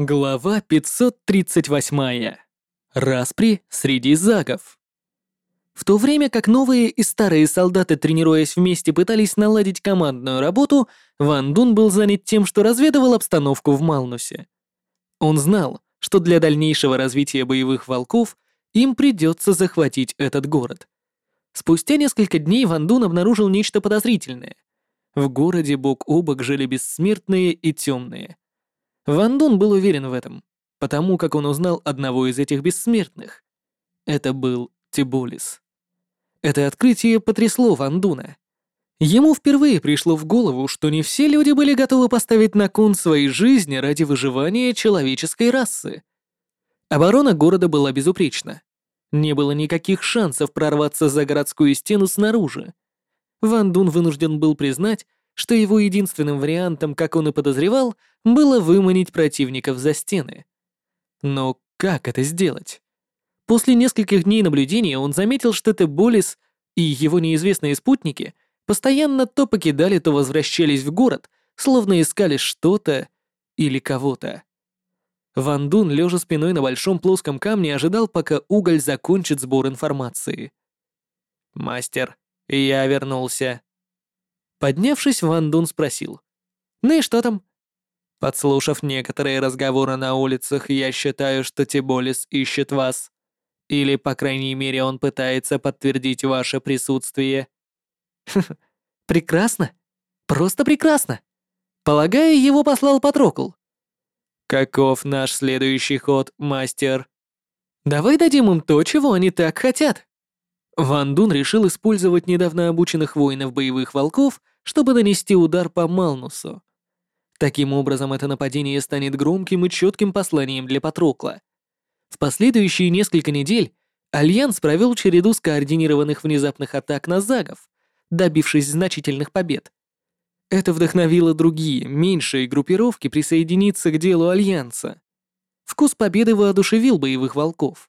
Глава 538. Распри среди загов. В то время как новые и старые солдаты, тренируясь вместе, пытались наладить командную работу, Ван Дун был занят тем, что разведывал обстановку в Малнусе. Он знал, что для дальнейшего развития боевых волков им придется захватить этот город. Спустя несколько дней Ван Дун обнаружил нечто подозрительное. В городе бок о бок жили бессмертные и темные — Ван Дун был уверен в этом, потому как он узнал одного из этих бессмертных. Это был Тиболис. Это открытие потрясло Ван Дуна. Ему впервые пришло в голову, что не все люди были готовы поставить на кон своей жизни ради выживания человеческой расы. Оборона города была безупречна. Не было никаких шансов прорваться за городскую стену снаружи. Ван Дун вынужден был признать, что его единственным вариантом, как он и подозревал, было выманить противников за стены. Но как это сделать? После нескольких дней наблюдения он заметил, что Теболис и его неизвестные спутники постоянно то покидали, то возвращались в город, словно искали что-то или кого-то. Ван Дун, лежа спиной на большом плоском камне, ожидал, пока уголь закончит сбор информации. «Мастер, я вернулся», Поднявшись, Ван Дун спросил. «Ну и что там?» Подслушав некоторые разговоры на улицах, я считаю, что Тиболис ищет вас. Или, по крайней мере, он пытается подтвердить ваше присутствие. прекрасно. Просто прекрасно. Полагаю, его послал Патрокл. Каков наш следующий ход, мастер? Давай дадим им то, чего они так хотят. Ван Дун решил использовать недавно обученных воинов боевых волков, чтобы нанести удар по Малнусу. Таким образом, это нападение станет громким и четким посланием для Патрокла. В последующие несколько недель Альянс провел череду скоординированных внезапных атак на Загов, добившись значительных побед. Это вдохновило другие, меньшие группировки присоединиться к делу Альянса. Вкус победы воодушевил боевых волков.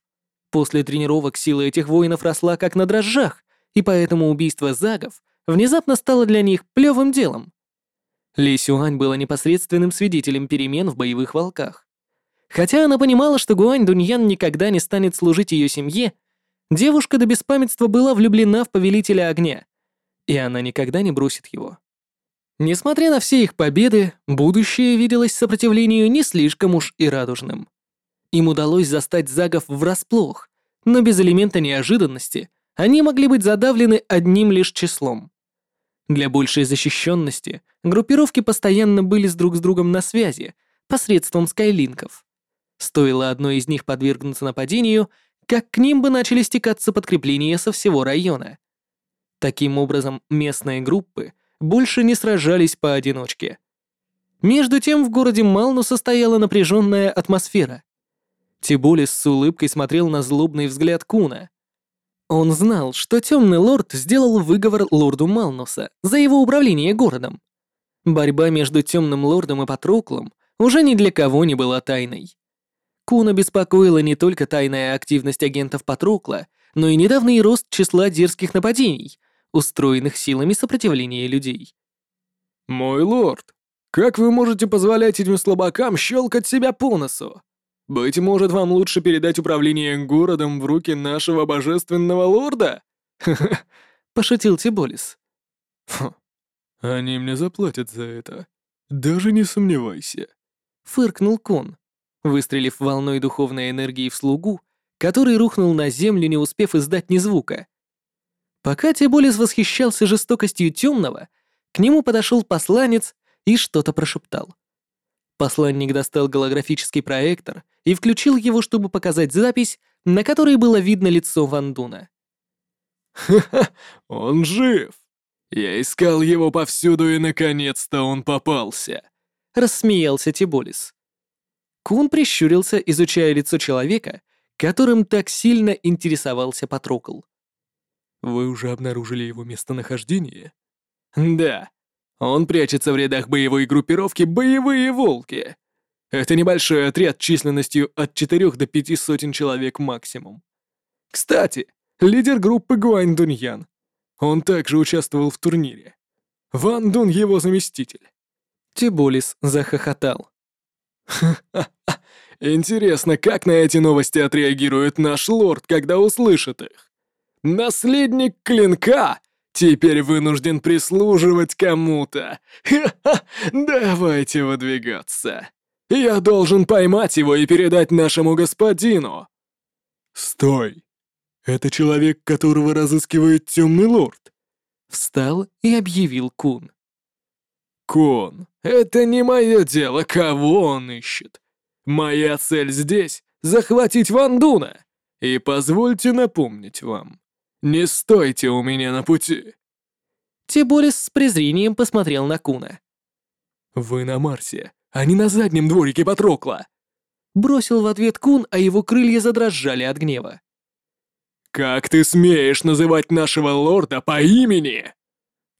После тренировок сила этих воинов росла как на дрожжах, и поэтому убийство загов внезапно стало для них плевым делом. Ли Сюань была непосредственным свидетелем перемен в боевых волках. Хотя она понимала, что Гуань Дуньян никогда не станет служить ее семье, девушка до беспамятства была влюблена в повелителя огня, и она никогда не бросит его. Несмотря на все их победы, будущее виделось сопротивлению не слишком уж и радужным. Им удалось застать загов врасплох, но без элемента неожиданности они могли быть задавлены одним лишь числом. Для большей защищенности группировки постоянно были с друг с другом на связи посредством скайлинков. Стоило одной из них подвергнуться нападению, как к ним бы начали стекаться подкрепления со всего района. Таким образом, местные группы больше не сражались поодиночке. Между тем в городе Малну состояла напряженная атмосфера. Тиболис с улыбкой смотрел на злобный взгляд Куна. Он знал, что Темный Лорд сделал выговор лорду Малнуса за его управление городом. Борьба между Темным Лордом и Патроклом уже ни для кого не была тайной. Куна беспокоила не только тайная активность агентов Патрокла, но и недавний рост числа дерзких нападений, устроенных силами сопротивления людей. «Мой лорд, как вы можете позволять этим слабакам щелкать себя по носу?» Быть может, вам лучше передать управление городом в руки нашего божественного лорда? Ха-ха, пошутил Тиболис. Фу, они мне заплатят за это. Даже не сомневайся. Фыркнул Кон, выстрелив волной духовной энергии в слугу, который рухнул на землю, не успев издать ни звука. Пока Тиболис восхищался жестокостью темного, к нему подошел посланец и что-то прошептал. Посланник достал голографический проектор и включил его, чтобы показать запись, на которой было видно лицо Вандуна. «Ха-ха, он жив! Я искал его повсюду, и наконец-то он попался!» — рассмеялся Тиболис. Кун прищурился, изучая лицо человека, которым так сильно интересовался Патрокл. «Вы уже обнаружили его местонахождение?» «Да. Он прячется в рядах боевой группировки «Боевые волки». Это небольшой отряд численностью от 4 до 5 сотен человек максимум. Кстати, лидер группы Гуань Дуньян. Он также участвовал в турнире. Ван Дун его заместитель. Тиболис захохотал. «Ха-ха-ха, Интересно, как на эти новости отреагирует наш лорд, когда услышит их? Наследник клинка теперь вынужден прислуживать кому-то. Ха-ха, давайте выдвигаться. Я должен поймать его и передать нашему господину. Стой. Это человек, которого разыскивает темный лорд. Встал и объявил Кун. Кун, это не мое дело, кого он ищет. Моя цель здесь — захватить Вандуна. И позвольте напомнить вам, не стойте у меня на пути. Тиборис с презрением посмотрел на Куна. «Вы на Марсе, а не на заднем дворике Патрокла!» Бросил в ответ Кун, а его крылья задрожали от гнева. «Как ты смеешь называть нашего лорда по имени?»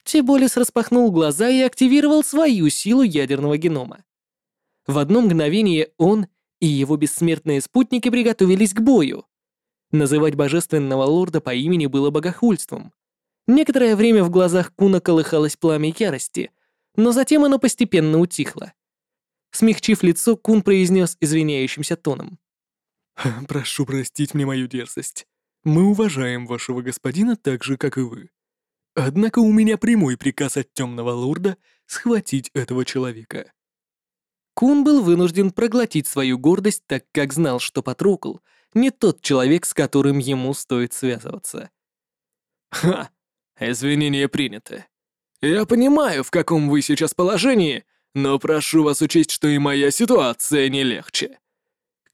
Тиболис распахнул глаза и активировал свою силу ядерного генома. В одно мгновение он и его бессмертные спутники приготовились к бою. Называть божественного лорда по имени было богохульством. Некоторое время в глазах Куна колыхалось пламя ярости, но затем оно постепенно утихло. Смягчив лицо, Кун произнес извиняющимся тоном. «Прошу простить мне мою дерзость. Мы уважаем вашего господина так же, как и вы. Однако у меня прямой приказ от темного лорда схватить этого человека. Кун был вынужден проглотить свою гордость, так как знал, что Патрокл не тот человек, с которым ему стоит связываться. «Ха! Извинения приняты. Я понимаю, в каком вы сейчас положении, но прошу вас учесть, что и моя ситуация не легче.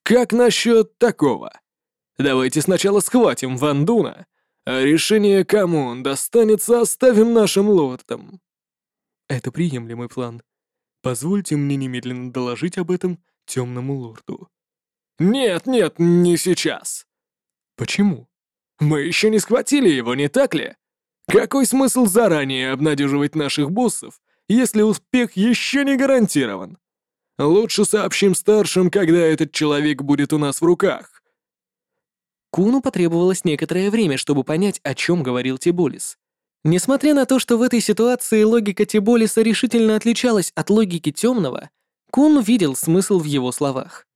Как насчет такого? Давайте сначала схватим Вандуна, а решение, кому он достанется, оставим нашим лордам». «Это приемлемый план», Позвольте мне немедленно доложить об этом темному лорду. Нет, нет, не сейчас. Почему? Мы еще не схватили его, не так ли? Какой смысл заранее обнадеживать наших боссов, если успех еще не гарантирован? Лучше сообщим старшим, когда этот человек будет у нас в руках. Куну потребовалось некоторое время, чтобы понять, о чем говорил Тибулис. Несмотря на то, что в этой ситуации логика Тиболиса решительно отличалась от логики Темного, Кун видел смысл в его словах.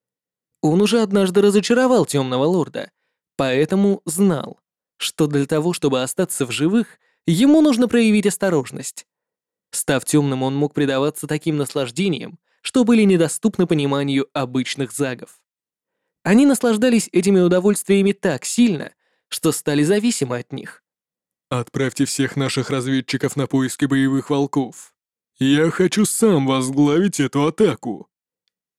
Он уже однажды разочаровал Темного Лорда, поэтому знал, что для того, чтобы остаться в живых, ему нужно проявить осторожность. Став темным, он мог предаваться таким наслаждениям, что были недоступны пониманию обычных загов. Они наслаждались этими удовольствиями так сильно, что стали зависимы от них. Отправьте всех наших разведчиков на поиски боевых волков. Я хочу сам возглавить эту атаку.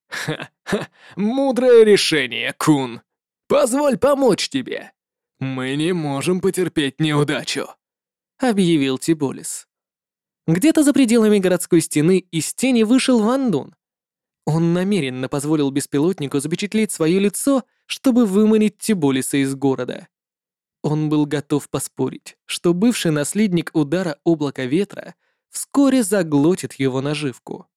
Ха-ха, мудрое решение, Кун. Позволь помочь тебе. Мы не можем потерпеть неудачу, объявил Тиболис. Где-то за пределами городской стены из тени вышел Ван Дун. Он намеренно позволил беспилотнику запечатлеть свое лицо, чтобы выманить Тиболиса из города. Он был готов поспорить, что бывший наследник удара облака ветра вскоре заглотит его наживку.